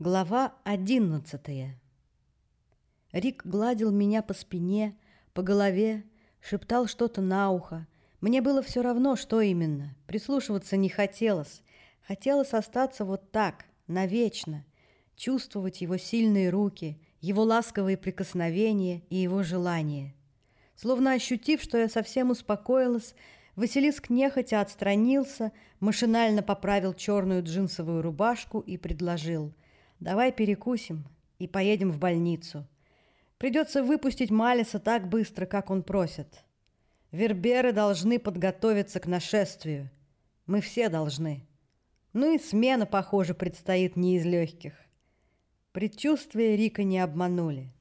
Глава одиннадцатая. Рик гладил меня по спине, по голове, шептал что-то на ухо. Мне было все равно, что именно. Прислушиваться не хотелось. Хотелось остаться вот так, навечно, чувствовать его сильные руки, его ласковые прикосновения и его желания. Словно ощутив, что я совсем успокоилась, Василиск нехотя отстранился, машинально поправил черную джинсовую рубашку и предложил «Давай перекусим и поедем в больницу. Придется выпустить Малиса так быстро, как он просит. Верберы должны подготовиться к нашествию. Мы все должны. Ну и смена, похоже, предстоит не из легких». Предчувствия Рика не обманули.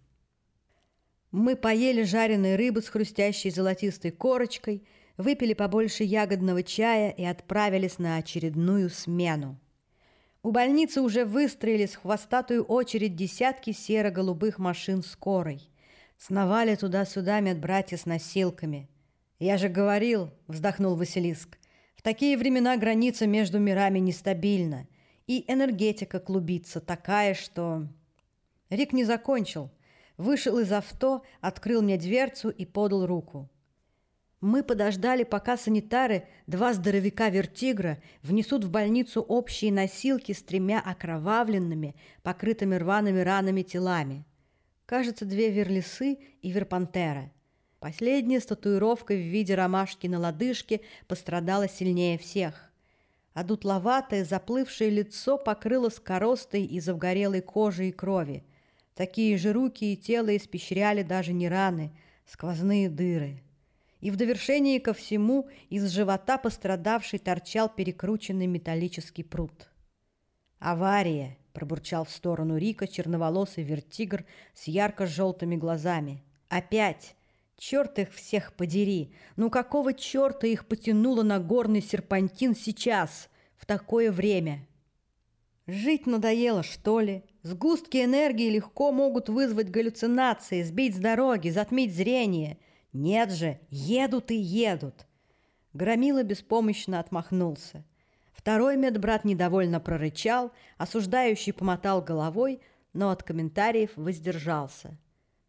Мы поели жареной рыбы с хрустящей золотистой корочкой – выпили побольше ягодного чая и отправились на очередную смену. У больницы уже выстроились хвостатую очередь десятки серо-голубых машин скорой. Сновали туда-сюда медбратья с носилками. «Я же говорил», — вздохнул Василиск, «в такие времена граница между мирами нестабильна, и энергетика клубится такая, что...» Рик не закончил. Вышел из авто, открыл мне дверцу и подал руку. Мы подождали, пока санитары, два здоровяка-вертигра, внесут в больницу общие носилки с тремя окровавленными, покрытыми рваными ранами телами. Кажется, две верлисы и верпантера. Последняя с татуировкой в виде ромашки на лодыжке пострадала сильнее всех. А дутловатое, заплывшее лицо покрылось коростой из обгорелой кожи и крови. Такие же руки и тело испещряли даже не раны, сквозные дыры и в довершении ко всему из живота пострадавший торчал перекрученный металлический пруд. «Авария!» – пробурчал в сторону Рика черноволосый вертигр с ярко-желтыми глазами. «Опять! Черт их всех подери! Ну какого черта их потянуло на горный серпантин сейчас, в такое время?» Жить надоело, что ли? Сгустки энергии легко могут вызвать галлюцинации, сбить с дороги, затмить зрение – «Нет же, едут и едут!» Громила беспомощно отмахнулся. Второй медбрат недовольно прорычал, осуждающий помотал головой, но от комментариев воздержался.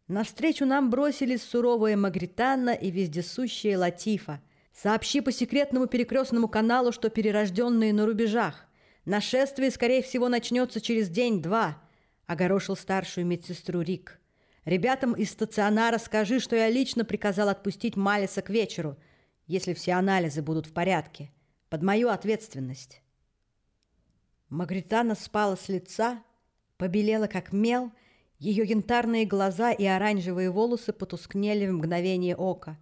Навстречу нам бросились суровая Магританна и вездесущая Латифа. «Сообщи по секретному перекрестному каналу, что перерожденные на рубежах. Нашествие, скорее всего, начнется через день-два», — огорошил старшую медсестру Рик. Ребятам из стационара скажи, что я лично приказал отпустить Малиса к вечеру, если все анализы будут в порядке. Под мою ответственность. Магритана спала с лица, побелела как мел, ее янтарные глаза и оранжевые волосы потускнели в мгновение ока.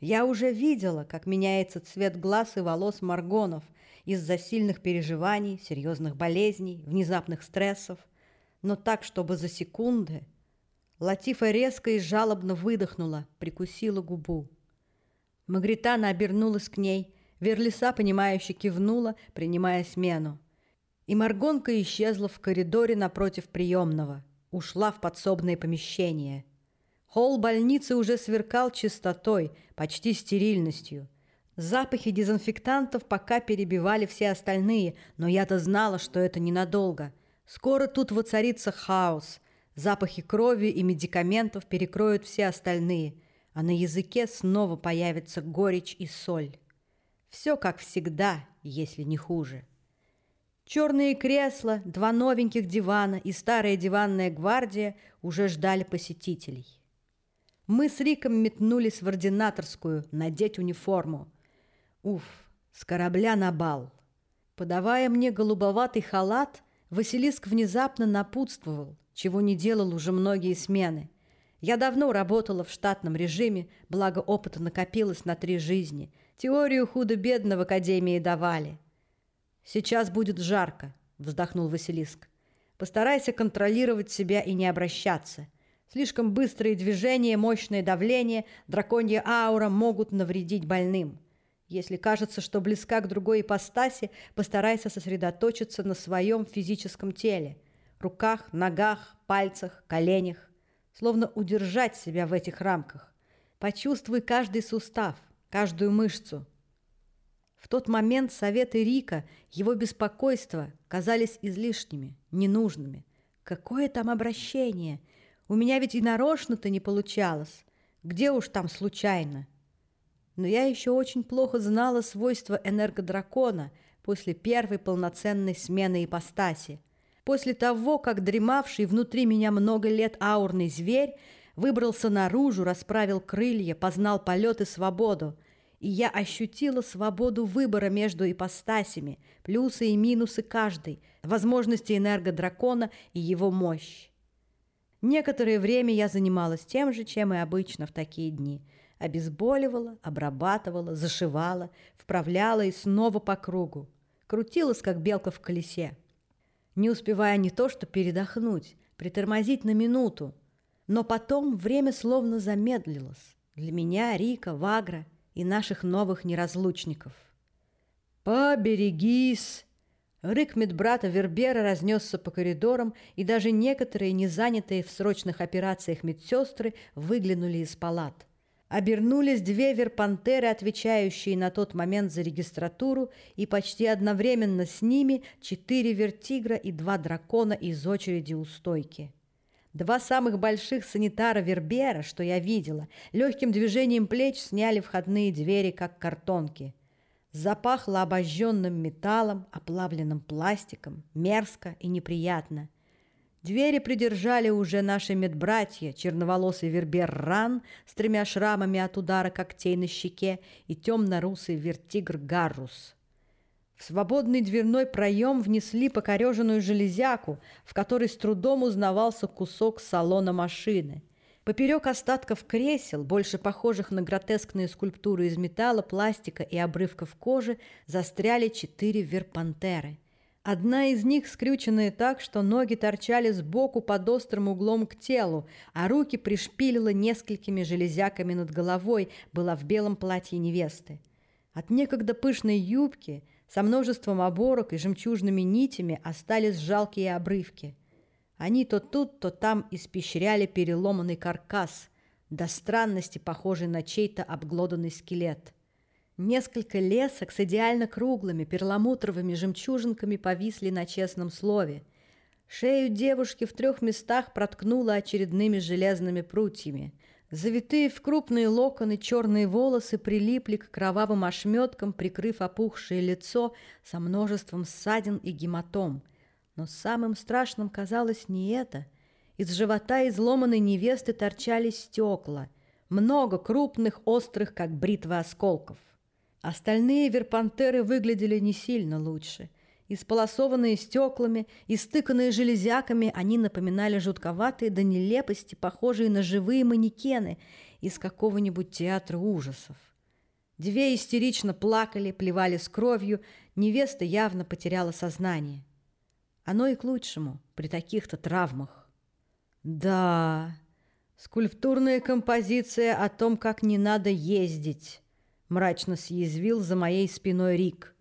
Я уже видела, как меняется цвет глаз и волос Маргонов из-за сильных переживаний, серьезных болезней, внезапных стрессов, но так, чтобы за секунды Латифа резко и жалобно выдохнула, прикусила губу. Магритана обернулась к ней, Верлиса, понимающе кивнула, принимая смену. И Маргонка исчезла в коридоре напротив приемного, ушла в подсобное помещение. Холл больницы уже сверкал чистотой, почти стерильностью. Запахи дезинфектантов пока перебивали все остальные, но я-то знала, что это ненадолго. Скоро тут воцарится хаос – Запахи крови и медикаментов перекроют все остальные, а на языке снова появится горечь и соль. Все как всегда, если не хуже. Черные кресла, два новеньких дивана и старая диванная гвардия уже ждали посетителей. Мы с Риком метнулись в ординаторскую надеть униформу. Уф, с корабля на бал. Подавая мне голубоватый халат, Василиск внезапно напутствовал чего не делал уже многие смены. Я давно работала в штатном режиме, благо опыта накопилось на три жизни. Теорию худо-бедно в академии давали. «Сейчас будет жарко», — вздохнул Василиск. «Постарайся контролировать себя и не обращаться. Слишком быстрые движения, мощное давление, драконья аура могут навредить больным. Если кажется, что близка к другой ипостаси, постарайся сосредоточиться на своем физическом теле руках, ногах, пальцах, коленях, словно удержать себя в этих рамках. Почувствуй каждый сустав, каждую мышцу. В тот момент советы Рика, его беспокойство казались излишними, ненужными. Какое там обращение? У меня ведь и нарочно-то не получалось. Где уж там случайно? Но я еще очень плохо знала свойства энергодракона после первой полноценной смены ипостаси. После того, как дремавший внутри меня много лет аурный зверь выбрался наружу, расправил крылья, познал полет и свободу, и я ощутила свободу выбора между ипостасями, плюсы и минусы каждой, возможности энергодракона и его мощь. Некоторое время я занималась тем же, чем и обычно в такие дни. Обезболивала, обрабатывала, зашивала, вправляла и снова по кругу. Крутилась, как белка в колесе. Не успевая не то что передохнуть, притормозить на минуту. Но потом время словно замедлилось. Для меня, Рика, Вагра и наших новых неразлучников. «Поберегись!» Рык медбрата Вербера разнесся по коридорам, и даже некоторые, не занятые в срочных операциях медсестры, выглянули из палат. Обернулись две верпантеры, отвечающие на тот момент за регистратуру, и почти одновременно с ними четыре вертигра и два дракона из очереди у стойки. Два самых больших санитара Вербера, что я видела, легким движением плеч сняли входные двери, как картонки – Запахло обожженным металлом, оплавленным пластиком, мерзко и неприятно. Двери придержали уже наши медбратья, черноволосый вербер Ран с тремя шрамами от удара когтей на щеке и темно-русый вертигр Гаррус. В свободный дверной проем внесли покореженную железяку, в которой с трудом узнавался кусок салона машины – Поперек остатков кресел, больше похожих на гротескные скульптуры из металла, пластика и обрывков кожи, застряли четыре верпантеры. Одна из них, скрюченная так, что ноги торчали сбоку под острым углом к телу, а руки пришпилила несколькими железяками над головой, была в белом платье невесты. От некогда пышной юбки со множеством оборок и жемчужными нитями остались жалкие обрывки – они то тут, то там испещряли переломанный каркас, до странности похожий на чей-то обглоданный скелет. Несколько лесок с идеально круглыми перламутровыми жемчужинками повисли на честном слове. Шею девушки в трех местах проткнуло очередными железными прутьями. Завитые в крупные локоны черные волосы прилипли к кровавым ошметкам, прикрыв опухшее лицо со множеством ссадин и гематом – но самым страшным казалось не это. Из живота изломанной невесты торчали стекла, много крупных, острых, как бритва осколков. Остальные верпантеры выглядели не сильно лучше. Исполосованные стеклами, истыканные железяками, они напоминали жутковатые до нелепости, похожие на живые манекены из какого-нибудь театра ужасов. Две истерично плакали, плевали с кровью, невеста явно потеряла сознание. Оно и к лучшему при таких-то травмах. Да, скульптурная композиция о том, как не надо ездить, мрачно съязвил за моей спиной Рик.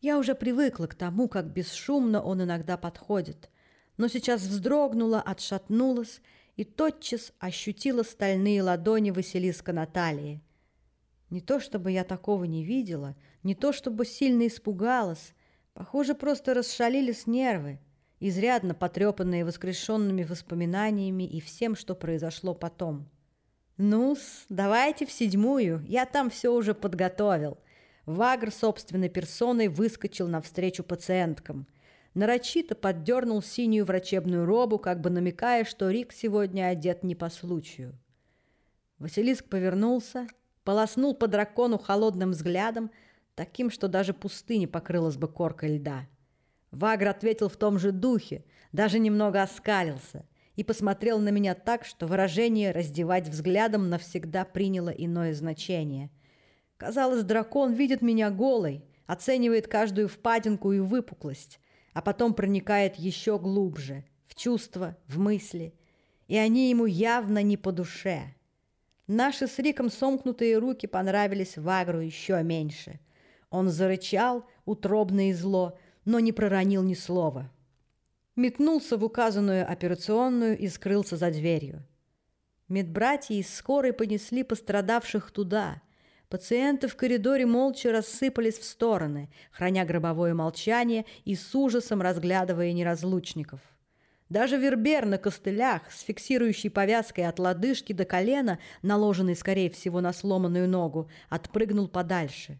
Я уже привыкла к тому, как бесшумно он иногда подходит, но сейчас вздрогнула, отшатнулась и тотчас ощутила стальные ладони Василиска Натальи. Не то чтобы я такого не видела, не то чтобы сильно испугалась, Похоже, просто расшалились нервы, изрядно потрепанные воскрешенными воспоминаниями и всем, что произошло потом. «Ну-с, давайте в седьмую, я там все уже подготовил». Вагр собственной персоной выскочил навстречу пациенткам. Нарочито поддернул синюю врачебную робу, как бы намекая, что Рик сегодня одет не по случаю. Василиск повернулся, полоснул по дракону холодным взглядом, таким, что даже пустыня покрылась бы коркой льда. Вагр ответил в том же духе, даже немного оскалился и посмотрел на меня так, что выражение «раздевать взглядом» навсегда приняло иное значение. Казалось, дракон видит меня голой, оценивает каждую впадинку и выпуклость, а потом проникает еще глубже, в чувства, в мысли, и они ему явно не по душе. Наши с Риком сомкнутые руки понравились Вагру еще меньше – он зарычал, утробно и зло, но не проронил ни слова. Метнулся в указанную операционную и скрылся за дверью. Медбратья из скорой понесли пострадавших туда. Пациенты в коридоре молча рассыпались в стороны, храня гробовое молчание и с ужасом разглядывая неразлучников. Даже вербер на костылях с фиксирующей повязкой от лодыжки до колена, наложенной, скорее всего, на сломанную ногу, отпрыгнул подальше.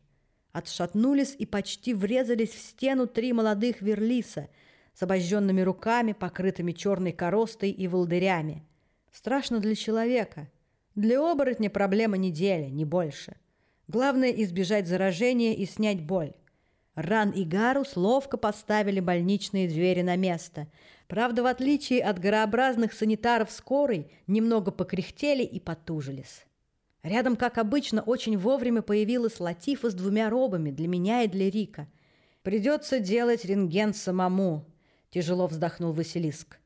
Отшатнулись и почти врезались в стену три молодых верлиса с обожженными руками, покрытыми черной коростой и волдырями. Страшно для человека. Для оборотня проблема недели, не больше. Главное – избежать заражения и снять боль. Ран и Гарус ловко поставили больничные двери на место. Правда, в отличие от горообразных санитаров скорой, немного покряхтели и потужились. Рядом, как обычно, очень вовремя появилась Латифа с двумя робами для меня и для Рика. «Придется делать рентген самому», – тяжело вздохнул Василиск.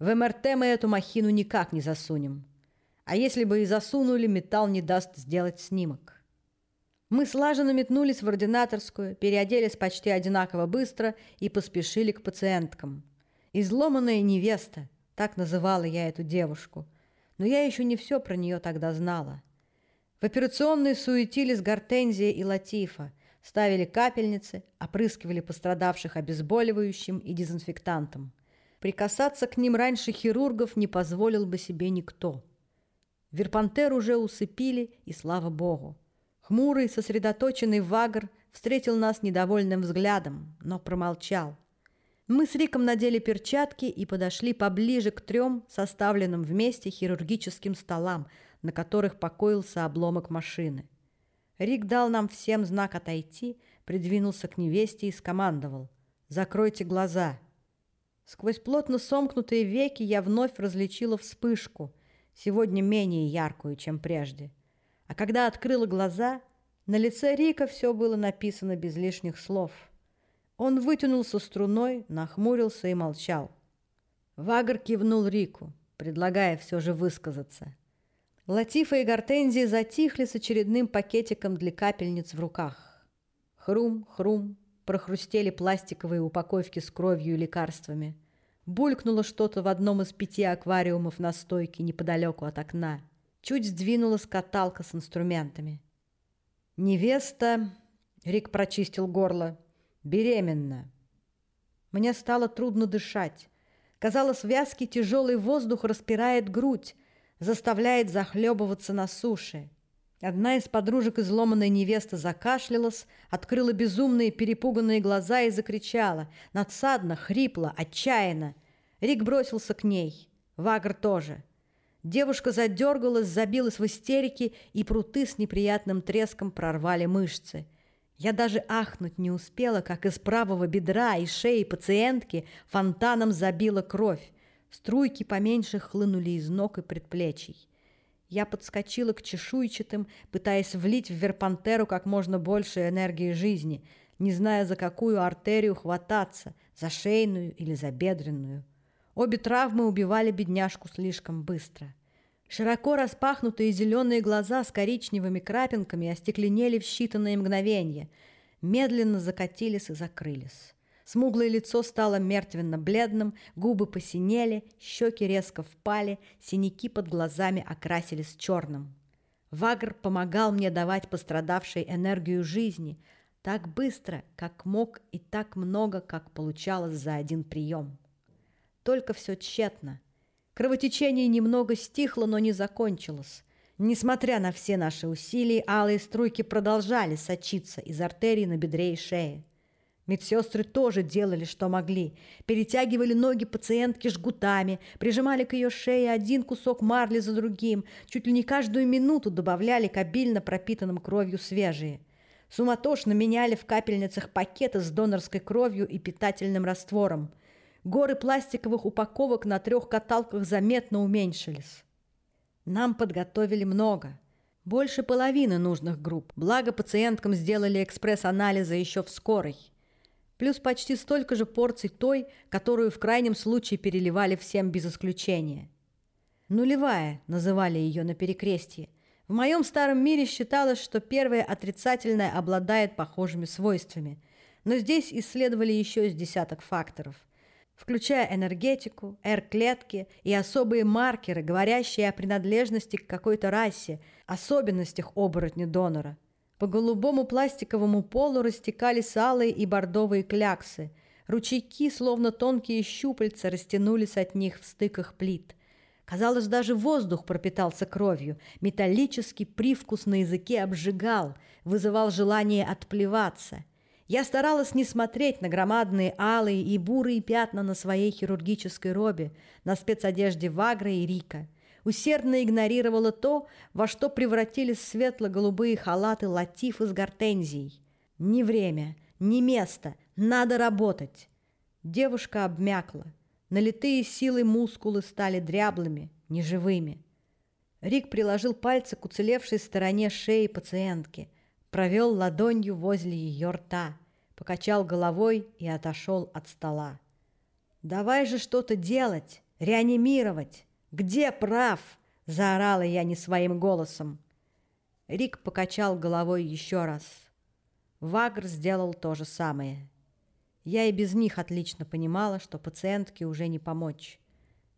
«В МРТ мы эту махину никак не засунем. А если бы и засунули, металл не даст сделать снимок». Мы слаженно метнулись в ординаторскую, переоделись почти одинаково быстро и поспешили к пациенткам. «Изломанная невеста», так называла я эту девушку. Но я еще не все про нее тогда знала. В операционной суетились Гортензия и Латифа, ставили капельницы, опрыскивали пострадавших обезболивающим и дезинфектантом. Прикасаться к ним раньше хирургов не позволил бы себе никто. Верпантер уже усыпили, и слава богу. Хмурый, сосредоточенный Вагр встретил нас недовольным взглядом, но промолчал. Мы с Риком надели перчатки и подошли поближе к трем составленным вместе хирургическим столам, на которых покоился обломок машины. Рик дал нам всем знак отойти, придвинулся к невесте и скомандовал «Закройте глаза». Сквозь плотно сомкнутые веки я вновь различила вспышку, сегодня менее яркую, чем прежде – а когда открыла глаза, на лице Рика все было написано без лишних слов. Он вытянулся струной, нахмурился и молчал. Вагр кивнул Рику, предлагая все же высказаться. Латифа и Гортензия затихли с очередным пакетиком для капельниц в руках. Хрум, хрум, прохрустели пластиковые упаковки с кровью и лекарствами. Булькнуло что-то в одном из пяти аквариумов на стойке неподалеку от окна. Чуть сдвинулась каталка с инструментами. «Невеста...» — Рик прочистил горло. «Беременна». Мне стало трудно дышать. Казалось, вязкий тяжелый воздух распирает грудь, заставляет захлебываться на суше. Одна из подружек изломанной невесты закашлялась, открыла безумные перепуганные глаза и закричала. Надсадно, хрипло, отчаянно. Рик бросился к ней. Вагр тоже. Девушка задергалась, забилась в истерике, и пруты с неприятным треском прорвали мышцы. Я даже ахнуть не успела, как из правого бедра и шеи пациентки фонтаном забила кровь. Струйки поменьше хлынули из ног и предплечий. Я подскочила к чешуйчатым, пытаясь влить в верпантеру как можно больше энергии жизни, не зная, за какую артерию хвататься, за шейную или за бедренную. Обе травмы убивали бедняжку слишком быстро. Широко распахнутые зеленые глаза с коричневыми крапинками остекленели в считанные мгновения, медленно закатились и закрылись. Смуглое лицо стало мертвенно-бледным, губы посинели, щеки резко впали, синяки под глазами окрасились черным. Вагр помогал мне давать пострадавшей энергию жизни так быстро, как мог, и так много, как получалось за один прием. Только все тщетно. Кровотечение немного стихло, но не закончилось. Несмотря на все наши усилия, алые струйки продолжали сочиться из артерий на бедре и шее. Медсестры тоже делали, что могли. Перетягивали ноги пациентки жгутами, прижимали к ее шее один кусок марли за другим, чуть ли не каждую минуту добавляли к обильно пропитанным кровью свежие. Суматошно меняли в капельницах пакеты с донорской кровью и питательным раствором – Горы пластиковых упаковок на трех каталках заметно уменьшились. Нам подготовили много. Больше половины нужных групп. Благо пациенткам сделали экспресс-анализы еще в скорой. Плюс почти столько же порций той, которую в крайнем случае переливали всем без исключения. «Нулевая» называли ее на перекрестье. В моем старом мире считалось, что первая отрицательная обладает похожими свойствами. Но здесь исследовали еще из десяток факторов – включая энергетику, R-клетки и особые маркеры, говорящие о принадлежности к какой-то расе, особенностях оборотня-донора. По голубому пластиковому полу растекались алые и бордовые кляксы. Ручейки, словно тонкие щупальца, растянулись от них в стыках плит. Казалось, даже воздух пропитался кровью. Металлический привкус на языке обжигал, вызывал желание отплеваться. Я старалась не смотреть на громадные алые и бурые пятна на своей хирургической робе, на спецодежде Вагра и Рика. Усердно игнорировала то, во что превратились светло-голубые халаты латиф из гортензий. Ни время, ни место, надо работать. Девушка обмякла. Налитые силой мускулы стали дряблыми, неживыми. Рик приложил пальцы к уцелевшей стороне шеи пациентки, провел ладонью возле ее рта, покачал головой и отошел от стола. «Давай же что-то делать, реанимировать! Где прав?» – заорала я не своим голосом. Рик покачал головой еще раз. Вагр сделал то же самое. Я и без них отлично понимала, что пациентке уже не помочь.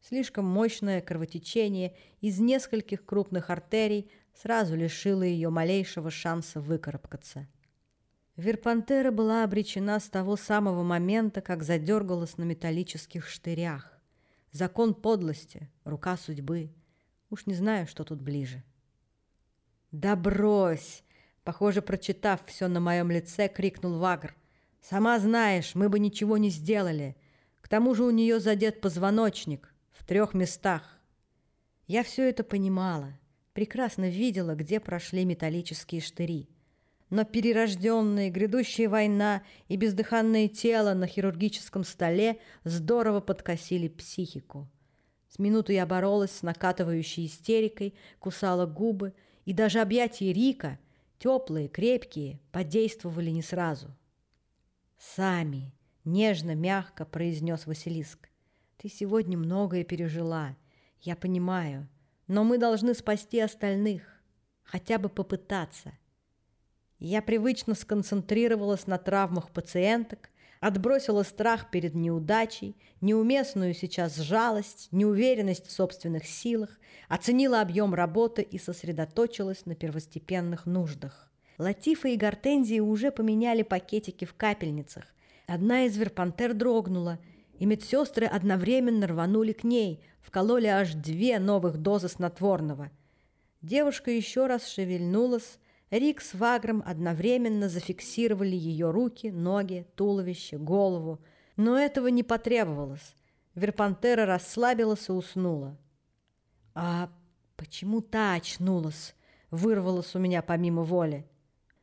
Слишком мощное кровотечение из нескольких крупных артерий сразу лишило ее малейшего шанса выкарабкаться. Верпантера была обречена с того самого момента, как задергалась на металлических штырях. Закон подлости, рука судьбы. Уж не знаю, что тут ближе. «Да брось!» Похоже, прочитав все на моем лице, крикнул Вагр. Сама знаешь, мы бы ничего не сделали. К тому же у нее задет позвоночник в трех местах. Я все это понимала, прекрасно видела, где прошли металлические штыри. Но перерожденная, грядущая война и бездыханное тело на хирургическом столе здорово подкосили психику. С минуту я боролась с накатывающей истерикой, кусала губы, и даже объятия Рика, теплые, крепкие, подействовали не сразу — «Сами!» — нежно, мягко произнес Василиск. «Ты сегодня многое пережила, я понимаю, но мы должны спасти остальных, хотя бы попытаться». Я привычно сконцентрировалась на травмах пациенток, отбросила страх перед неудачей, неуместную сейчас жалость, неуверенность в собственных силах, оценила объем работы и сосредоточилась на первостепенных нуждах. Латифа и Гортензия уже поменяли пакетики в капельницах. Одна из верпантер дрогнула, и медсестры одновременно рванули к ней, вкололи аж две новых дозы снотворного. Девушка еще раз шевельнулась, Рик с Вагром одновременно зафиксировали ее руки, ноги, туловище, голову. Но этого не потребовалось. Верпантера расслабилась и уснула. «А почему та очнулась?» — вырвалась у меня помимо воли.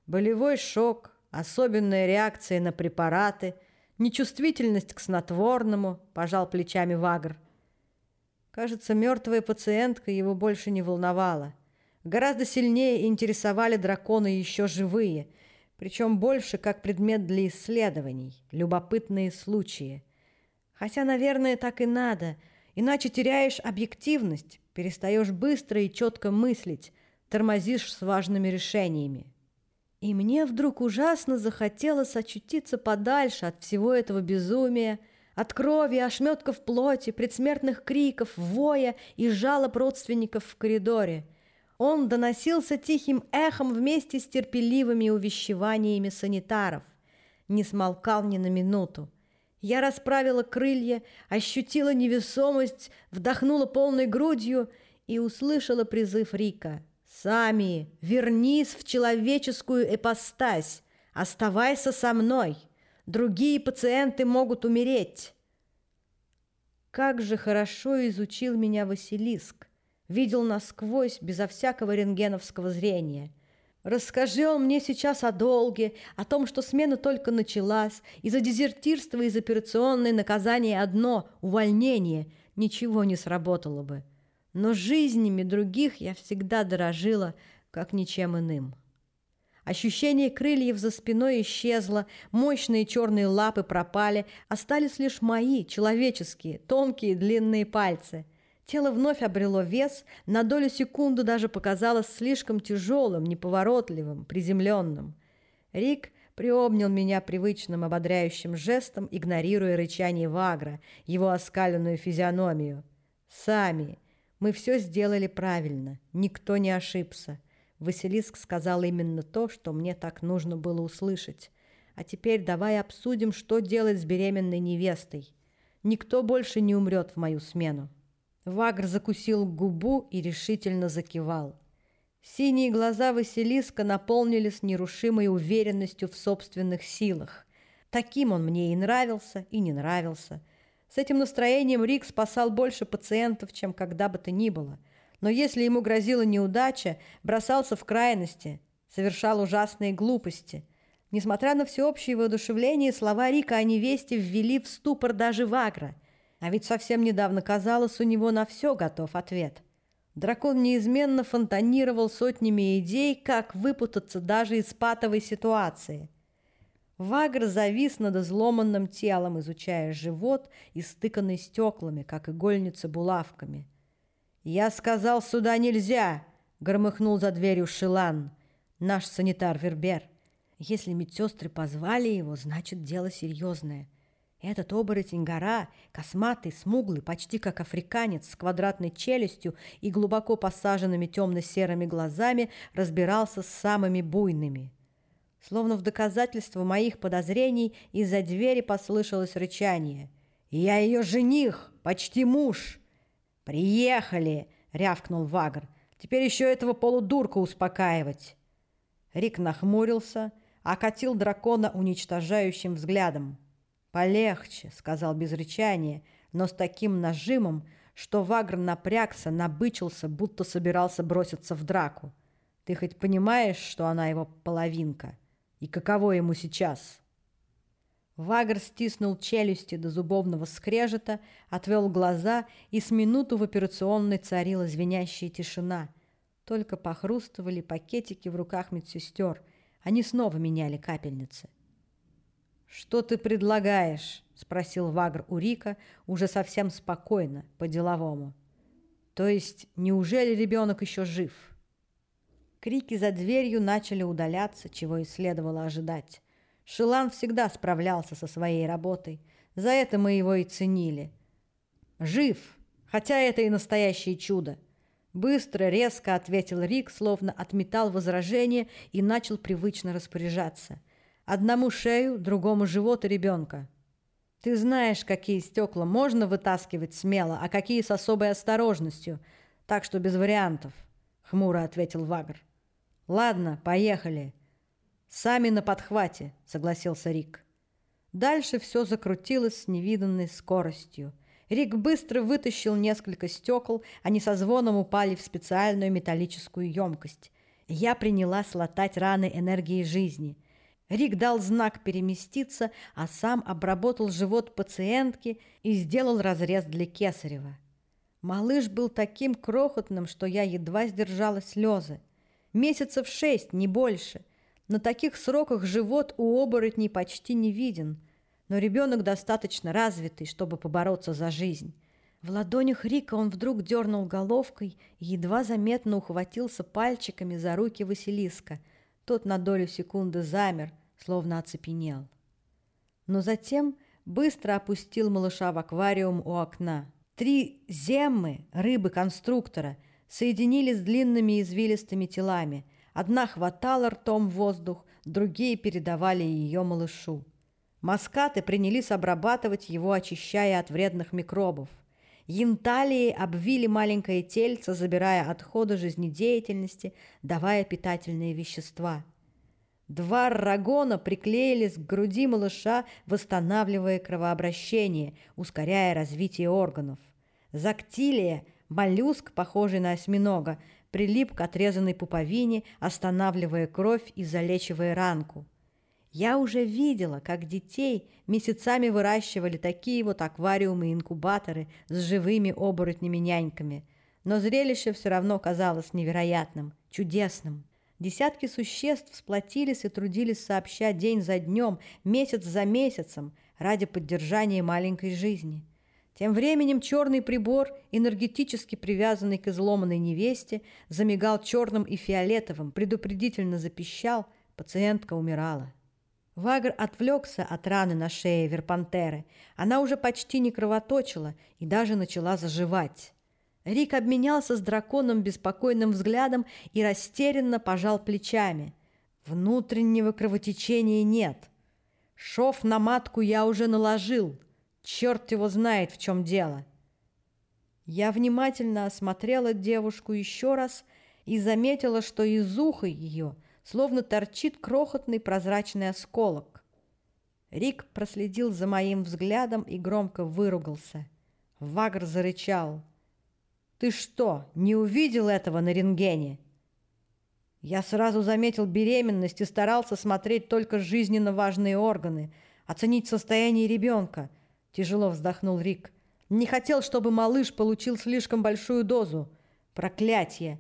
Болевой шок, особенная реакция на препараты, нечувствительность к снотворному, пожал плечами Вагр. Кажется, мертвая пациентка его больше не волновала. Гораздо сильнее интересовали драконы еще живые, причем больше как предмет для исследований, любопытные случаи. Хотя, наверное, так и надо, иначе теряешь объективность, перестаешь быстро и четко мыслить, тормозишь с важными решениями. И мне вдруг ужасно захотелось очутиться подальше от всего этого безумия, от крови, ошметков плоти, предсмертных криков, воя и жалоб родственников в коридоре. Он доносился тихим эхом вместе с терпеливыми увещеваниями санитаров. Не смолкал ни на минуту. Я расправила крылья, ощутила невесомость, вдохнула полной грудью и услышала призыв Рика — Сами, вернись в человеческую эпостась, оставайся со мной. Другие пациенты могут умереть. Как же хорошо изучил меня Василиск. Видел насквозь, безо всякого рентгеновского зрения. Расскажи он мне сейчас о долге, о том, что смена только началась, и за дезертирство из операционной наказание одно – увольнение. Ничего не сработало бы но жизнями других я всегда дорожила, как ничем иным. Ощущение крыльев за спиной исчезло, мощные черные лапы пропали, остались лишь мои, человеческие, тонкие длинные пальцы. Тело вновь обрело вес, на долю секунды даже показалось слишком тяжелым, неповоротливым, приземленным. Рик приобнял меня привычным ободряющим жестом, игнорируя рычание Вагра, его оскаленную физиономию. «Сами!» Мы все сделали правильно, никто не ошибся. Василиск сказал именно то, что мне так нужно было услышать. А теперь давай обсудим, что делать с беременной невестой. Никто больше не умрет в мою смену». Вагр закусил губу и решительно закивал. Синие глаза Василиска наполнились нерушимой уверенностью в собственных силах. Таким он мне и нравился, и не нравился. С этим настроением Рик спасал больше пациентов, чем когда бы то ни было. Но если ему грозила неудача, бросался в крайности, совершал ужасные глупости. Несмотря на всеобщее воодушевление, слова Рика о невесте ввели в ступор даже Вагра. А ведь совсем недавно казалось, у него на все готов ответ. Дракон неизменно фонтанировал сотнями идей, как выпутаться даже из патовой ситуации. Вагр завис над изломанным телом, изучая живот, истыканный стеклами, как игольница булавками. «Я сказал, сюда нельзя!» — громыхнул за дверью Шилан, наш санитар Вербер. Если медсестры позвали его, значит, дело серьезное — этот оборотень-гора, косматый, смуглый, почти как африканец, с квадратной челюстью и глубоко посаженными темно-серыми глазами, разбирался с самыми буйными. Словно в доказательство моих подозрений из-за двери послышалось рычание. «Я ее жених, почти муж!» «Приехали!» — рявкнул Вагр. «Теперь еще этого полудурка успокаивать!» Рик нахмурился, окатил дракона уничтожающим взглядом. «Полегче», — сказал без рычания, но с таким нажимом, что Вагр напрягся, набычился, будто собирался броситься в драку. «Ты хоть понимаешь, что она его половинка? И каково ему сейчас?» Вагр стиснул челюсти до зубовного скрежета, отвел глаза, и с минуту в операционной царила звенящая тишина. Только похрустывали пакетики в руках медсестер. Они снова меняли капельницы. «Что ты предлагаешь?» — спросил Вагр у Рика уже совсем спокойно, по-деловому. «То есть, неужели ребенок еще жив?» Крики за дверью начали удаляться, чего и следовало ожидать. Шилан всегда справлялся со своей работой. За это мы его и ценили. «Жив, хотя это и настоящее чудо!» Быстро, резко ответил Рик, словно отметал возражение и начал привычно распоряжаться – Одному шею, другому живот и ребенка. Ты знаешь, какие стекла можно вытаскивать смело, а какие с особой осторожностью, так что без вариантов, — хмуро ответил Вагр. Ладно, поехали. Сами на подхвате, — согласился Рик. Дальше все закрутилось с невиданной скоростью. Рик быстро вытащил несколько стекол, они со звоном упали в специальную металлическую емкость. Я принялась латать раны энергии жизни — Рик дал знак переместиться, а сам обработал живот пациентки и сделал разрез для Кесарева. Малыш был таким крохотным, что я едва сдержала слезы. Месяцев шесть, не больше. На таких сроках живот у оборотней почти не виден, но ребенок достаточно развитый, чтобы побороться за жизнь. В ладонях Рика он вдруг дернул головкой и едва заметно ухватился пальчиками за руки Василиска. Тот на долю секунды замер, словно оцепенел. Но затем быстро опустил малыша в аквариум у окна. Три земмы, рыбы-конструктора, соединились с длинными извилистыми телами. Одна хватала ртом воздух, другие передавали ее малышу. Маскаты принялись обрабатывать его, очищая от вредных микробов. Янталии обвили маленькое тельце, забирая отходы жизнедеятельности, давая питательные вещества – Два рагона приклеились к груди малыша, восстанавливая кровообращение, ускоряя развитие органов. Зактилия, моллюск, похожий на осьминога, прилип к отрезанной пуповине, останавливая кровь и залечивая ранку. Я уже видела, как детей месяцами выращивали такие вот аквариумы-инкубаторы с живыми оборотнями-няньками, но зрелище все равно казалось невероятным, чудесным. Десятки существ сплотились и трудились сообща день за днем, месяц за месяцем ради поддержания маленькой жизни. Тем временем черный прибор, энергетически привязанный к изломанной невесте, замигал черным и фиолетовым, предупредительно запищал, пациентка умирала. Вагр отвлекся от раны на шее Верпантеры. Она уже почти не кровоточила и даже начала заживать. Рик обменялся с драконом беспокойным взглядом и растерянно пожал плечами. Внутреннего кровотечения нет. Шов на матку я уже наложил. Черт его знает, в чем дело. Я внимательно осмотрела девушку еще раз и заметила, что из уха ее словно торчит крохотный прозрачный осколок. Рик проследил за моим взглядом и громко выругался. Вагр зарычал. «Ты что, не увидел этого на рентгене?» Я сразу заметил беременность и старался смотреть только жизненно важные органы, оценить состояние ребенка. Тяжело вздохнул Рик. Не хотел, чтобы малыш получил слишком большую дозу. Проклятие!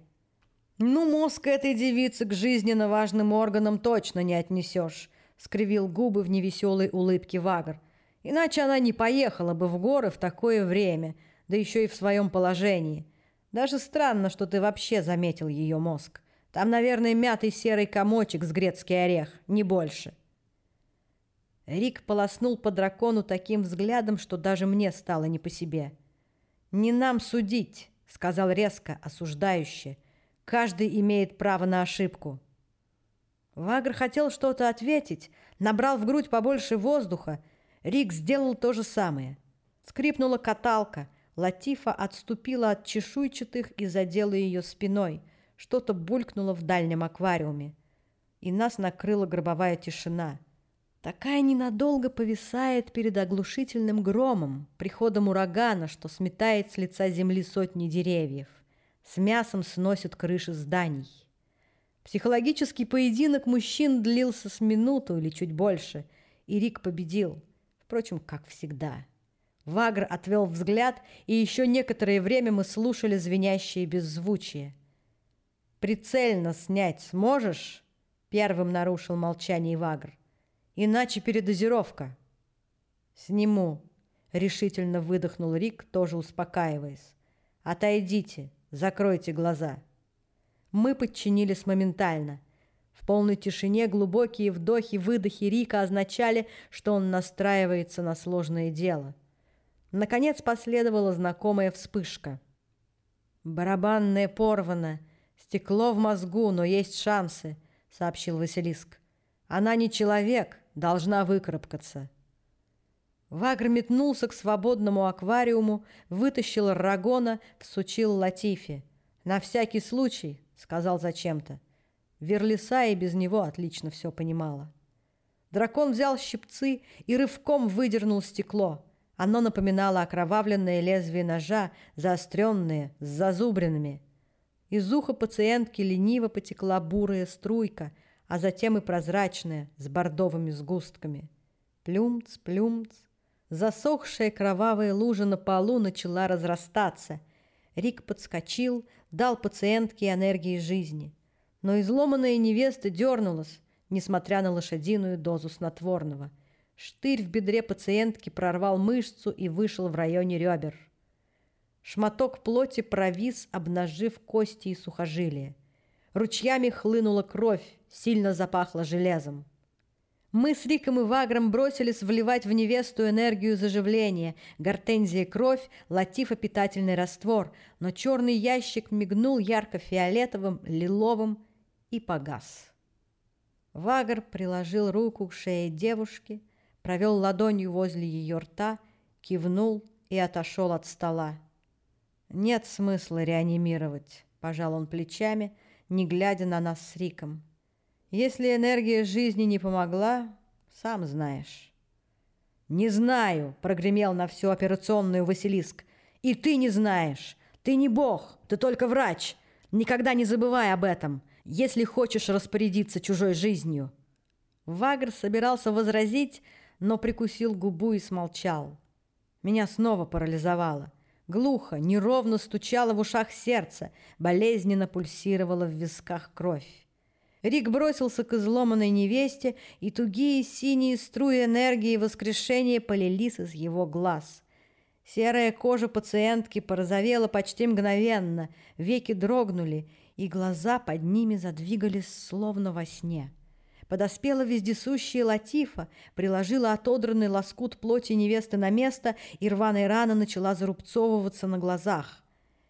Ну, мозг этой девицы к жизненно важным органам точно не отнесешь, скривил губы в невеселой улыбке Вагр. Иначе она не поехала бы в горы в такое время, да еще и в своем положении. Даже странно, что ты вообще заметил ее мозг. Там, наверное, мятый серый комочек с грецкий орех, не больше. Рик полоснул по дракону таким взглядом, что даже мне стало не по себе. «Не нам судить», — сказал резко, осуждающе. «Каждый имеет право на ошибку». Вагр хотел что-то ответить, набрал в грудь побольше воздуха. Рик сделал то же самое. Скрипнула каталка. Латифа отступила от чешуйчатых и задела ее спиной. Что-то булькнуло в дальнем аквариуме. И нас накрыла гробовая тишина — Такая ненадолго повисает перед оглушительным громом, приходом урагана, что сметает с лица земли сотни деревьев, с мясом сносит крыши зданий. Психологический поединок мужчин длился с минуту или чуть больше, и Рик победил, впрочем, как всегда. Вагр отвел взгляд, и еще некоторое время мы слушали звенящее беззвучие. «Прицельно снять сможешь?» — первым нарушил молчание Вагр. Иначе передозировка. Сниму, решительно выдохнул Рик, тоже успокаиваясь. Отойдите, закройте глаза. Мы подчинились моментально. В полной тишине глубокие вдохи-выдохи Рика означали, что он настраивается на сложное дело. Наконец последовала знакомая вспышка. «Барабанное порвано, стекло в мозгу, но есть шансы», — сообщил Василиск. «Она не человек, должна выкарабкаться. Вагр метнулся к свободному аквариуму, вытащил рагона, всучил Латифе. «На всякий случай», — сказал зачем-то. Верлиса и без него отлично все понимала. Дракон взял щипцы и рывком выдернул стекло. Оно напоминало окровавленное лезвие ножа, заостренное, с зазубринами. Из уха пациентки лениво потекла бурая струйка, а затем и прозрачная, с бордовыми сгустками. Плюмц, плюмц. Засохшая кровавая лужа на полу начала разрастаться. Рик подскочил, дал пациентке энергии жизни. Но изломанная невеста дернулась, несмотря на лошадиную дозу снотворного. Штырь в бедре пациентки прорвал мышцу и вышел в районе ребер. Шматок плоти провис, обнажив кости и сухожилия. Ручьями хлынула кровь, сильно запахло железом. Мы с Риком и Вагром бросились вливать в невесту энергию заживления, гортензия кровь, латифа питательный раствор, но черный ящик мигнул ярко-фиолетовым, лиловым и погас. Вагр приложил руку к шее девушки, провел ладонью возле ее рта, кивнул и отошел от стола. «Нет смысла реанимировать», — пожал он плечами, не глядя на нас с Риком. Если энергия жизни не помогла, сам знаешь. «Не знаю», — прогремел на всю операционную Василиск. «И ты не знаешь. Ты не бог, ты только врач. Никогда не забывай об этом, если хочешь распорядиться чужой жизнью». Вагр собирался возразить, но прикусил губу и смолчал. Меня снова парализовало. Глухо, неровно стучало в ушах сердце, болезненно пульсировала в висках кровь. Рик бросился к изломанной невесте, и тугие синие струи энергии воскрешения полились из его глаз. Серая кожа пациентки порозовела почти мгновенно, веки дрогнули, и глаза под ними задвигались словно во сне. Подоспела вездесущая Латифа, приложила отодранный лоскут плоти невесты на место, и рваная рана начала зарубцовываться на глазах.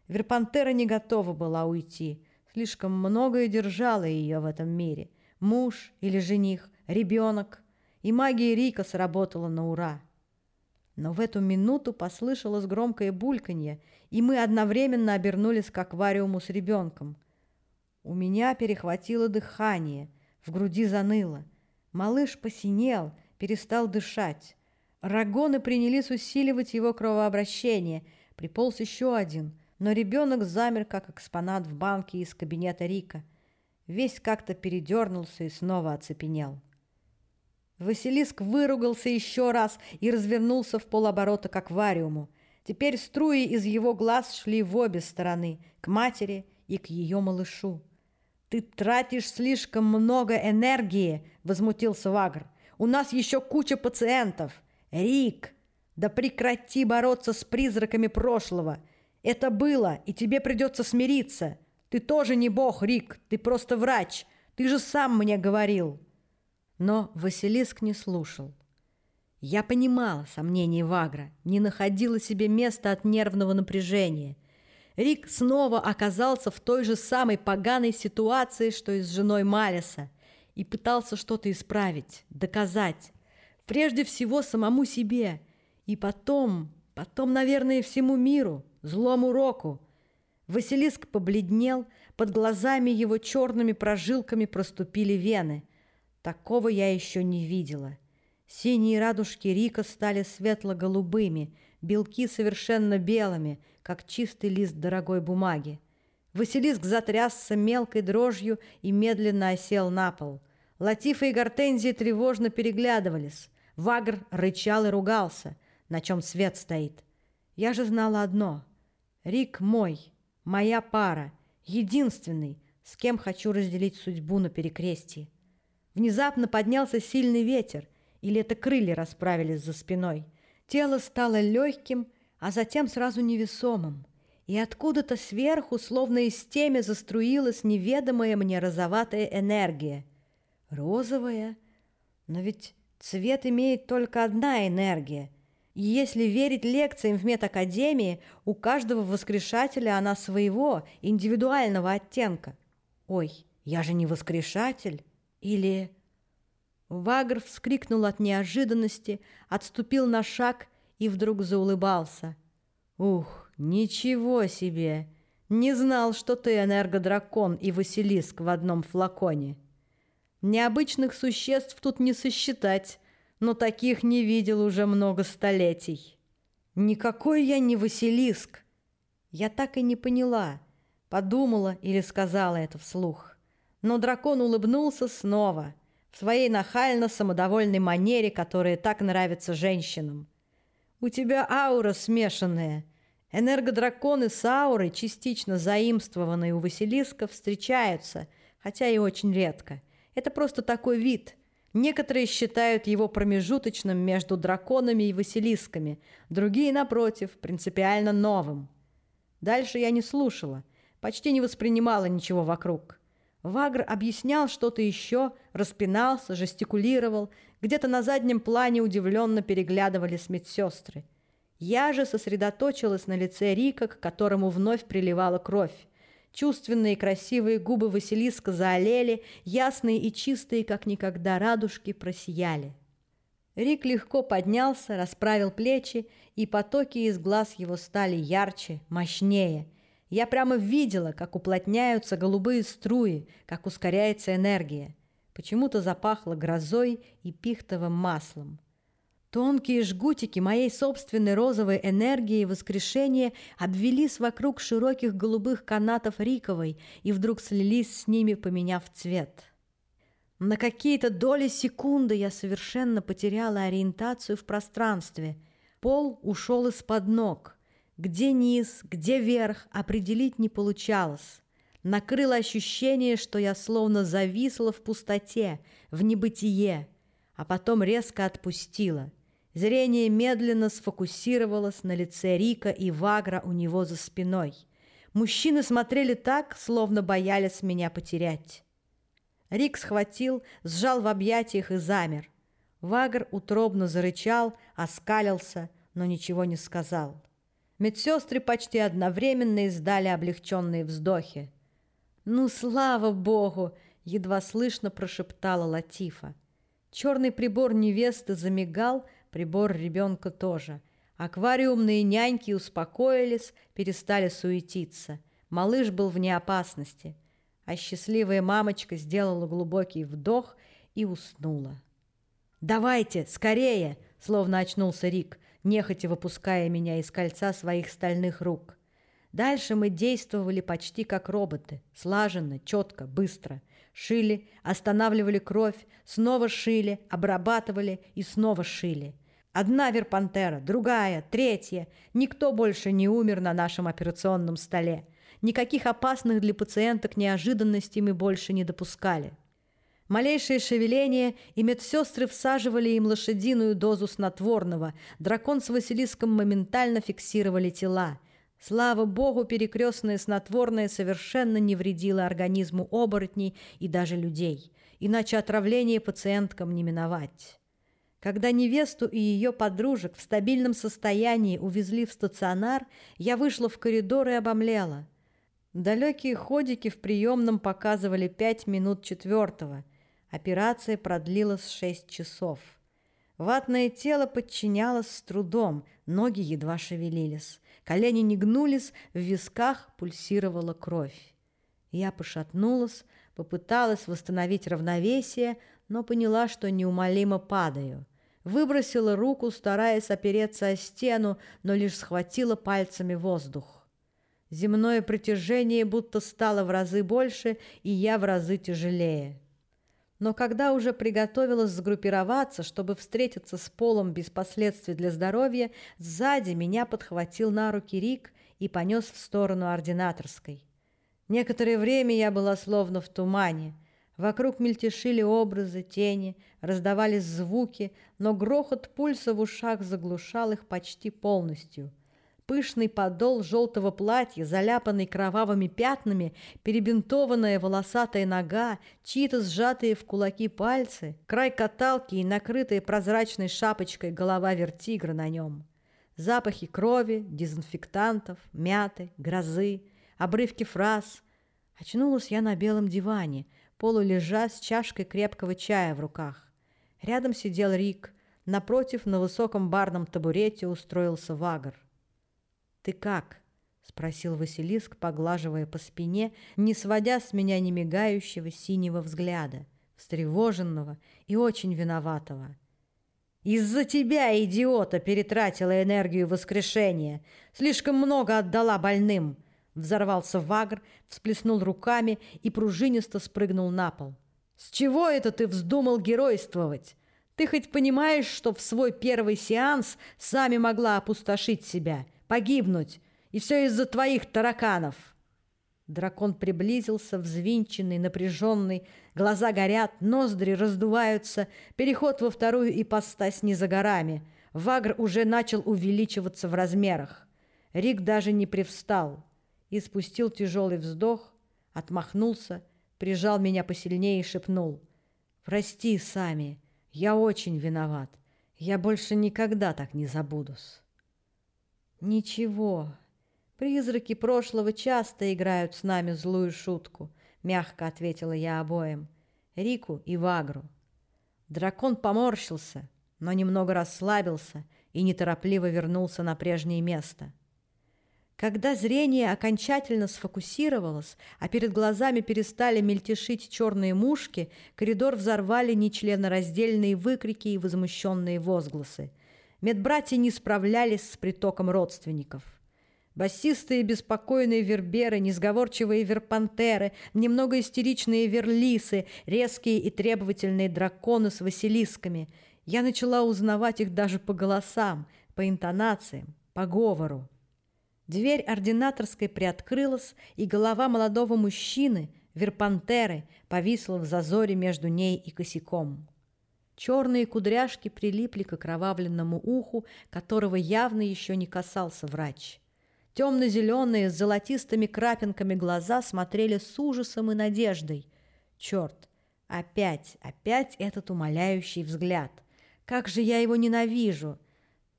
Верпантера не готова была уйти — Слишком многое держало ее в этом мире. Муж или жених, ребенок. и магия Рика сработала на ура. Но в эту минуту послышалось громкое бульканье, и мы одновременно обернулись к аквариуму с ребенком. У меня перехватило дыхание, в груди заныло. Малыш посинел, перестал дышать. Рагоны принялись усиливать его кровообращение. Приполз еще один, но ребенок замер, как экспонат в банке из кабинета Рика. Весь как-то передернулся и снова оцепенел. Василиск выругался еще раз и развернулся в полоборота к аквариуму. Теперь струи из его глаз шли в обе стороны, к матери и к ее малышу. «Ты тратишь слишком много энергии!» — возмутился Вагр. «У нас еще куча пациентов!» «Рик, да прекрати бороться с призраками прошлого! Это было, и тебе придется смириться! Ты тоже не бог, Рик, ты просто врач! Ты же сам мне говорил!» Но Василиск не слушал. Я понимала сомнения Вагра, не находила себе места от нервного напряжения. Рик снова оказался в той же самой поганой ситуации, что и с женой Малиса, и пытался что-то исправить, доказать. Прежде всего самому себе, и потом, потом, наверное, всему миру, злому року. Василиск побледнел, под глазами его черными прожилками проступили вены – Такого я еще не видела. Синие радужки Рика стали светло-голубыми, белки совершенно белыми, как чистый лист дорогой бумаги. Василиск затрясся мелкой дрожью и медленно осел на пол. Латифа и Гортензия тревожно переглядывались. Вагр рычал и ругался, на чем свет стоит. Я же знала одно. Рик мой, моя пара, единственный, с кем хочу разделить судьбу на перекрестии. Внезапно поднялся сильный ветер, или это крылья расправились за спиной. Тело стало легким, а затем сразу невесомым. И откуда-то сверху, словно из теми, заструилась неведомая мне розоватая энергия. Розовая? Но ведь цвет имеет только одна энергия. И если верить лекциям в медакадемии, у каждого воскрешателя она своего, индивидуального оттенка. Ой, я же не воскрешатель. Или... Вагр вскрикнул от неожиданности, отступил на шаг и вдруг заулыбался. «Ух, ничего себе! Не знал, что ты энергодракон и Василиск в одном флаконе. Необычных существ тут не сосчитать, но таких не видел уже много столетий. Никакой я не Василиск!» Я так и не поняла, подумала или сказала это вслух. Но дракон улыбнулся снова, в своей нахально-самодовольной манере, которая так нравится женщинам. «У тебя аура смешанная. Энергодраконы с аурой, частично заимствованные у Василиска, встречаются, хотя и очень редко. Это просто такой вид». Некоторые считают его промежуточным между драконами и Василисками, другие, напротив, принципиально новым. Дальше я не слушала, почти не воспринимала ничего вокруг. Вагр объяснял что-то еще, распинался, жестикулировал. Где-то на заднем плане удивленно переглядывались медсестры. Я же сосредоточилась на лице Рика, к которому вновь приливала кровь. Чувственные красивые губы Василиска заолели, ясные и чистые, как никогда, радужки просияли. Рик легко поднялся, расправил плечи, и потоки из глаз его стали ярче, мощнее – я прямо видела, как уплотняются голубые струи, как ускоряется энергия. Почему-то запахло грозой и пихтовым маслом. Тонкие жгутики моей собственной розовой энергии воскрешения обвелись вокруг широких голубых канатов Риковой и вдруг слились с ними, поменяв цвет. На какие-то доли секунды я совершенно потеряла ориентацию в пространстве. Пол ушел из-под ног — где низ, где верх, определить не получалось. Накрыло ощущение, что я словно зависла в пустоте, в небытие, а потом резко отпустила. Зрение медленно сфокусировалось на лице Рика и Вагра у него за спиной. Мужчины смотрели так, словно боялись меня потерять. Рик схватил, сжал в объятиях и замер. Вагр утробно зарычал, оскалился, но ничего не сказал. Медсестры почти одновременно издали облегченные вздохи. «Ну, слава богу!» — едва слышно прошептала Латифа. Черный прибор невесты замигал, прибор ребенка тоже. Аквариумные няньки успокоились, перестали суетиться. Малыш был вне опасности. А счастливая мамочка сделала глубокий вдох и уснула. «Давайте, скорее!» — словно очнулся Рик, нехотя выпуская меня из кольца своих стальных рук. Дальше мы действовали почти как роботы, слаженно, четко, быстро. Шили, останавливали кровь, снова шили, обрабатывали и снова шили. Одна верпантера, другая, третья. Никто больше не умер на нашем операционном столе. Никаких опасных для пациенток неожиданностей мы больше не допускали. Малейшее шевеление, и медсестры всаживали им лошадиную дозу снотворного. Дракон с Василиском моментально фиксировали тела – Слава богу, перекрестное снотворное совершенно не вредило организму оборотней и даже людей, иначе отравление пациенткам не миновать. Когда невесту и ее подружек в стабильном состоянии увезли в стационар, я вышла в коридор и обомлела. Далекие ходики в приемном показывали пять минут четвертого. Операция продлилась шесть часов. Ватное тело подчинялось с трудом, ноги едва шевелились. Колени не гнулись, в висках пульсировала кровь. Я пошатнулась, попыталась восстановить равновесие, но поняла, что неумолимо падаю. Выбросила руку, стараясь опереться о стену, но лишь схватила пальцами воздух. Земное притяжение будто стало в разы больше, и я в разы тяжелее. Но когда уже приготовилась сгруппироваться, чтобы встретиться с полом без последствий для здоровья, сзади меня подхватил на руки Рик и понес в сторону ординаторской. Некоторое время я была словно в тумане. Вокруг мельтешили образы, тени, раздавались звуки, но грохот пульса в ушах заглушал их почти полностью – Пышный подол желтого платья, заляпанный кровавыми пятнами, перебинтованная волосатая нога, чьи-то сжатые в кулаки пальцы, край каталки и накрытая прозрачной шапочкой голова вертигра на нем. Запахи крови, дезинфектантов, мяты, грозы, обрывки фраз. Очнулась я на белом диване, полулежа с чашкой крепкого чая в руках. Рядом сидел Рик, напротив на высоком барном табурете устроился Вагр. «Ты как?» — спросил Василиск, поглаживая по спине, не сводя с меня немигающего синего взгляда, встревоженного и очень виноватого. «Из-за тебя, идиота, перетратила энергию воскрешения. Слишком много отдала больным!» Взорвался Вагр, всплеснул руками и пружинисто спрыгнул на пол. «С чего это ты вздумал геройствовать? Ты хоть понимаешь, что в свой первый сеанс сами могла опустошить себя, погибнуть, и все из-за твоих тараканов!» Дракон приблизился, взвинченный, напряженный, глаза горят, ноздри раздуваются, переход во вторую ипостась не за горами. Вагр уже начал увеличиваться в размерах. Рик даже не привстал и спустил тяжелый вздох, отмахнулся, прижал меня посильнее и шепнул. «Прости, Сами, я очень виноват. Я больше никогда так не забудусь». «Ничего. Призраки прошлого часто играют с нами злую шутку», — мягко ответила я обоим. Рику и Вагру. Дракон поморщился, но немного расслабился и неторопливо вернулся на прежнее место. Когда зрение окончательно сфокусировалось, а перед глазами перестали мельтешить черные мушки, коридор взорвали нечленораздельные выкрики и возмущенные возгласы. Медбратья не справлялись с притоком родственников. Басистые беспокойные верберы, несговорчивые верпантеры, немного истеричные верлисы, резкие и требовательные драконы с василисками. Я начала узнавать их даже по голосам, по интонациям, по говору. Дверь ординаторской приоткрылась, и голова молодого мужчины, верпантеры, повисла в зазоре между ней и косяком. Черные кудряшки прилипли к окровавленному уху, которого явно еще не касался врач. Темно-зеленые с золотистыми крапинками глаза смотрели с ужасом и надеждой. Черт, опять, опять этот умоляющий взгляд. Как же я его ненавижу!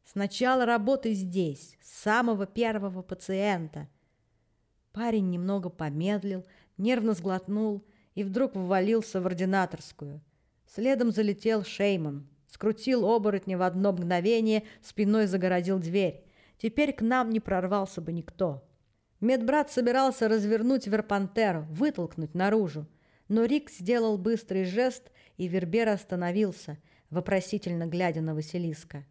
Сначала работы здесь, с самого первого пациента. Парень немного помедлил, нервно сглотнул и вдруг ввалился в ординаторскую – Следом залетел Шейман. Скрутил оборотня в одно мгновение, спиной загородил дверь. Теперь к нам не прорвался бы никто. Медбрат собирался развернуть Верпантеру, вытолкнуть наружу. Но Рик сделал быстрый жест, и Вербер остановился, вопросительно глядя на Василиска.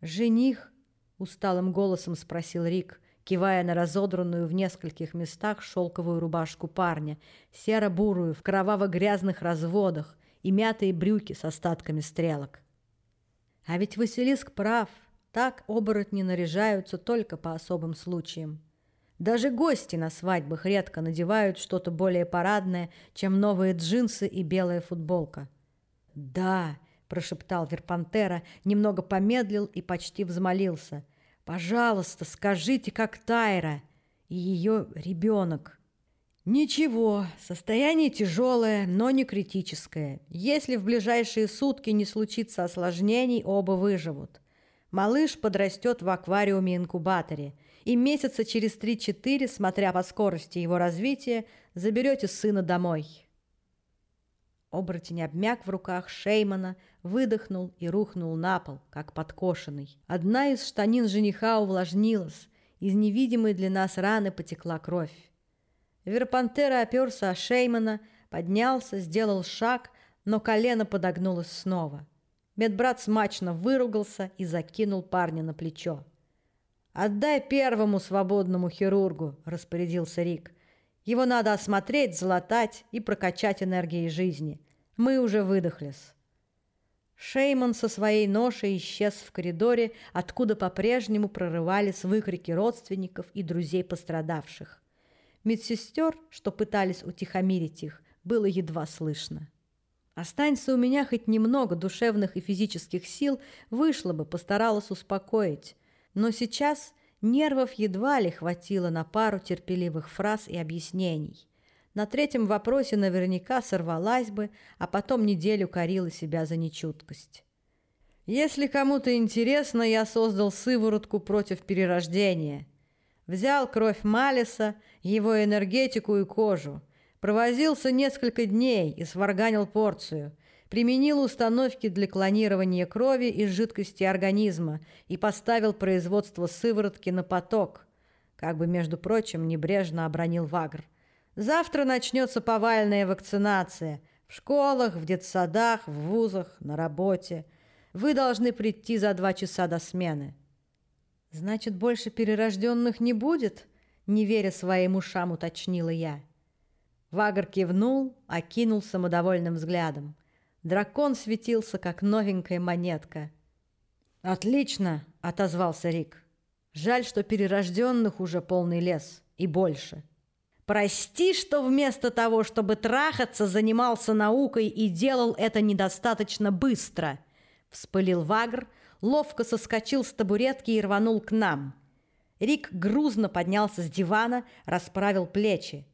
«Жених?» — усталым голосом спросил Рик, кивая на разодранную в нескольких местах шелковую рубашку парня, серо-бурую, в кроваво-грязных разводах и мятые брюки с остатками стрелок. А ведь Василиск прав, так оборотни наряжаются только по особым случаям. Даже гости на свадьбах редко надевают что-то более парадное, чем новые джинсы и белая футболка. «Да», — прошептал Верпантера, немного помедлил и почти взмолился. «Пожалуйста, скажите, как Тайра и ее ребенок». «Ничего, состояние тяжелое, но не критическое. Если в ближайшие сутки не случится осложнений, оба выживут. Малыш подрастет в аквариуме-инкубаторе, и месяца через 3-4, смотря по скорости его развития, заберете сына домой». Оборотень обмяк в руках Шеймана, выдохнул и рухнул на пол, как подкошенный. Одна из штанин жениха увлажнилась, из невидимой для нас раны потекла кровь. Верпантера оперся о Шеймана, поднялся, сделал шаг, но колено подогнулось снова. Медбрат смачно выругался и закинул парня на плечо. «Отдай первому свободному хирургу», — распорядился Рик. Его надо осмотреть, залатать и прокачать энергией жизни. Мы уже выдохлись. Шейман со своей ношей исчез в коридоре, откуда по-прежнему прорывались выкрики родственников и друзей пострадавших. Медсестер, что пытались утихомирить их, было едва слышно. Останься у меня хоть немного душевных и физических сил, вышло бы, постаралась успокоить. Но сейчас Нервов едва ли хватило на пару терпеливых фраз и объяснений. На третьем вопросе наверняка сорвалась бы, а потом неделю корила себя за нечуткость. Если кому-то интересно, я создал сыворотку против перерождения. Взял кровь Малиса, его энергетику и кожу. Провозился несколько дней и сварганил порцию – применил установки для клонирования крови из жидкости организма и поставил производство сыворотки на поток, как бы, между прочим, небрежно обронил Вагр. Завтра начнется повальная вакцинация. В школах, в детсадах, в вузах, на работе. Вы должны прийти за два часа до смены. Значит, больше перерожденных не будет? Не веря своим ушам, уточнила я. Вагр кивнул, окинул самодовольным взглядом. Дракон светился, как новенькая монетка. «Отлично!» — отозвался Рик. «Жаль, что перерожденных уже полный лес. И больше. Прости, что вместо того, чтобы трахаться, занимался наукой и делал это недостаточно быстро!» — вспылил Вагр, ловко соскочил с табуретки и рванул к нам. Рик грузно поднялся с дивана, расправил плечи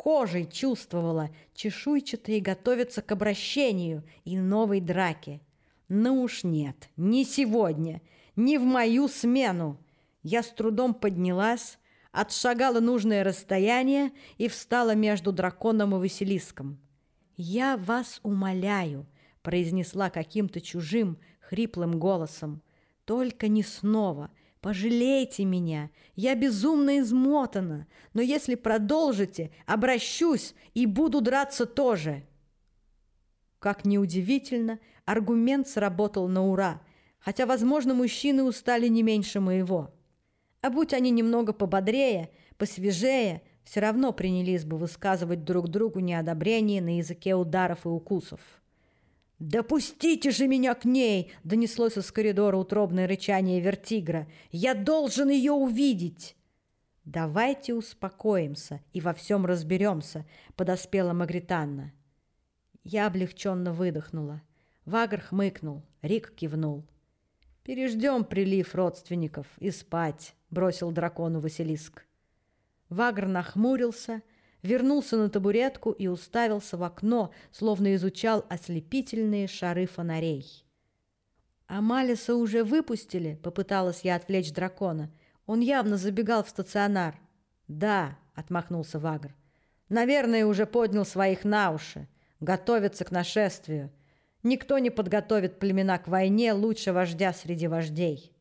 кожей чувствовала, чешуйчатые готовятся к обращению и новой драке. Ну уж нет, не сегодня, не в мою смену. Я с трудом поднялась, отшагала нужное расстояние и встала между драконом и Василиском. «Я вас умоляю», — произнесла каким-то чужим, хриплым голосом, — «только не снова, Пожалейте меня, я безумно измотана, но если продолжите, обращусь и буду драться тоже. Как неудивительно, аргумент сработал на ура, хотя, возможно, мужчины устали не меньше моего. А будь они немного пободрее, посвежее, все равно принялись бы высказывать друг другу неодобрение на языке ударов и укусов. «Допустите же меня к ней!» — донеслось из коридора утробное рычание вертигра. «Я должен ее увидеть!» «Давайте успокоимся и во всем разберемся», — подоспела Магританна. Я облегченно выдохнула. Вагр хмыкнул, Рик кивнул. «Переждем прилив родственников и спать», — бросил дракону Василиск. Вагр нахмурился — вернулся на табуретку и уставился в окно, словно изучал ослепительные шары фонарей. «А Малиса уже выпустили?» — попыталась я отвлечь дракона. «Он явно забегал в стационар». «Да», — отмахнулся Вагр. «Наверное, уже поднял своих на уши. Готовится к нашествию. Никто не подготовит племена к войне лучше вождя среди вождей.